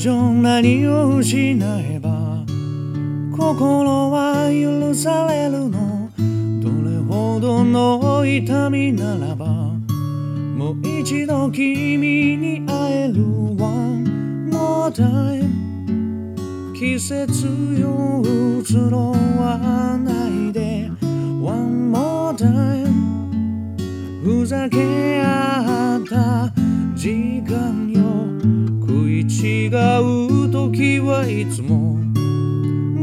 上何を失えば心は許されるの。どれほどの痛みならばもう一度君に会える One more time 季節よ移ろわないで。One more time ふざけ合った時間よ。食い違う時はいつも。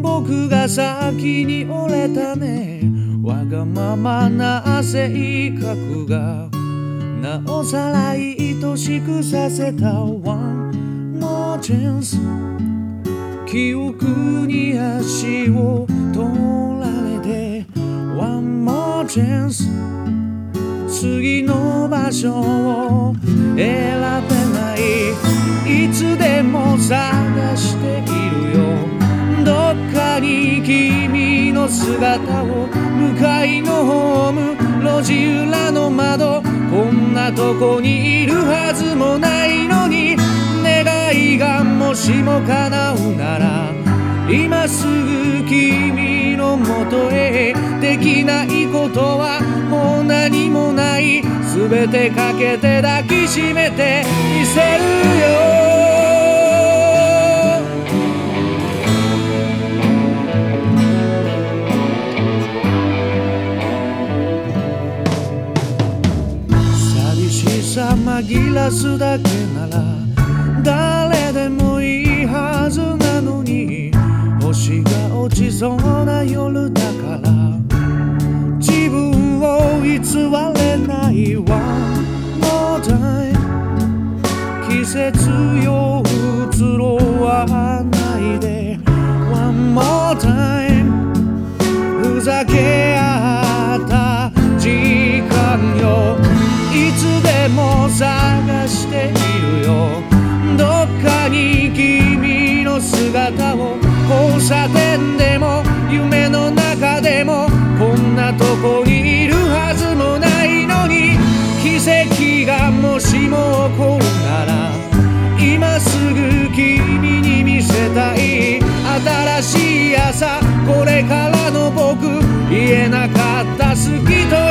僕が先に折れたね。わがままな性格が。なおさら愛しくさせた One more chance 記憶に足を取られて。One more chance 次の場所を選べない。いつでも探しているよ。どっかに君の姿を向かいのホーム。路地裏の窓。こんなとこにいるはずもないのに。願いがもしも叶うなら。今すぐ君のもとへ。できないことは何もない。全てかけて抱きしめて。みせるよ。寂しさ紛らすだけなら誰でもいいはずなのに。星が落ちそうな夜節よ移ろわないで。One more time ふざけ合った時間よ。いつでも探しているよ。どっかに君の姿を。交差点でも夢の中でもこんなとこにしも起こるなら今すぐ君に見せたい。新しい朝これからの僕言えなかった好きと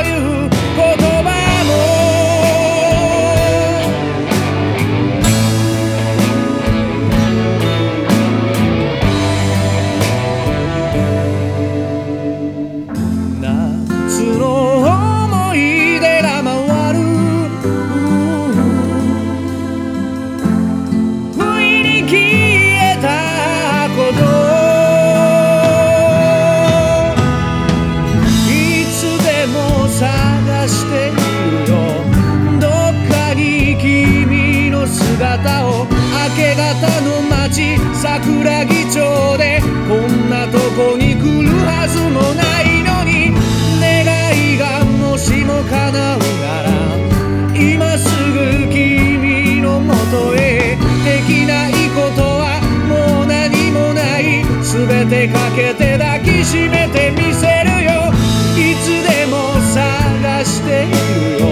かけて抱きしめてみせるよ。いつでも探しているよ。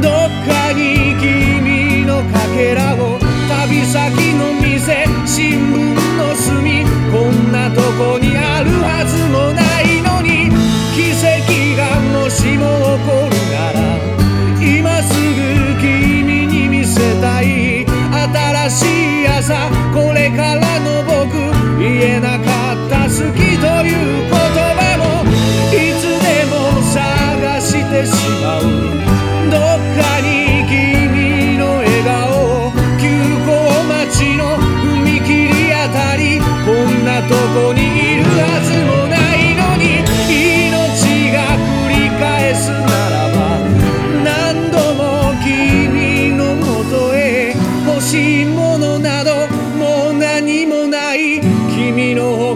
どっかに君のかけらを旅先の店新聞の隅。こんなとこにあるはずもないのに。奇跡がもしも起こる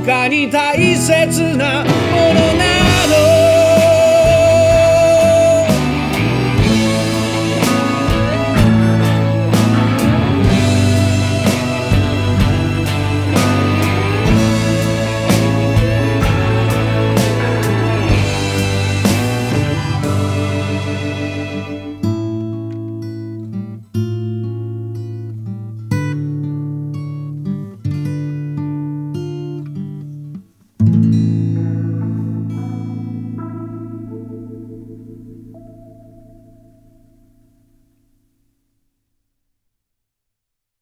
他に大切なものな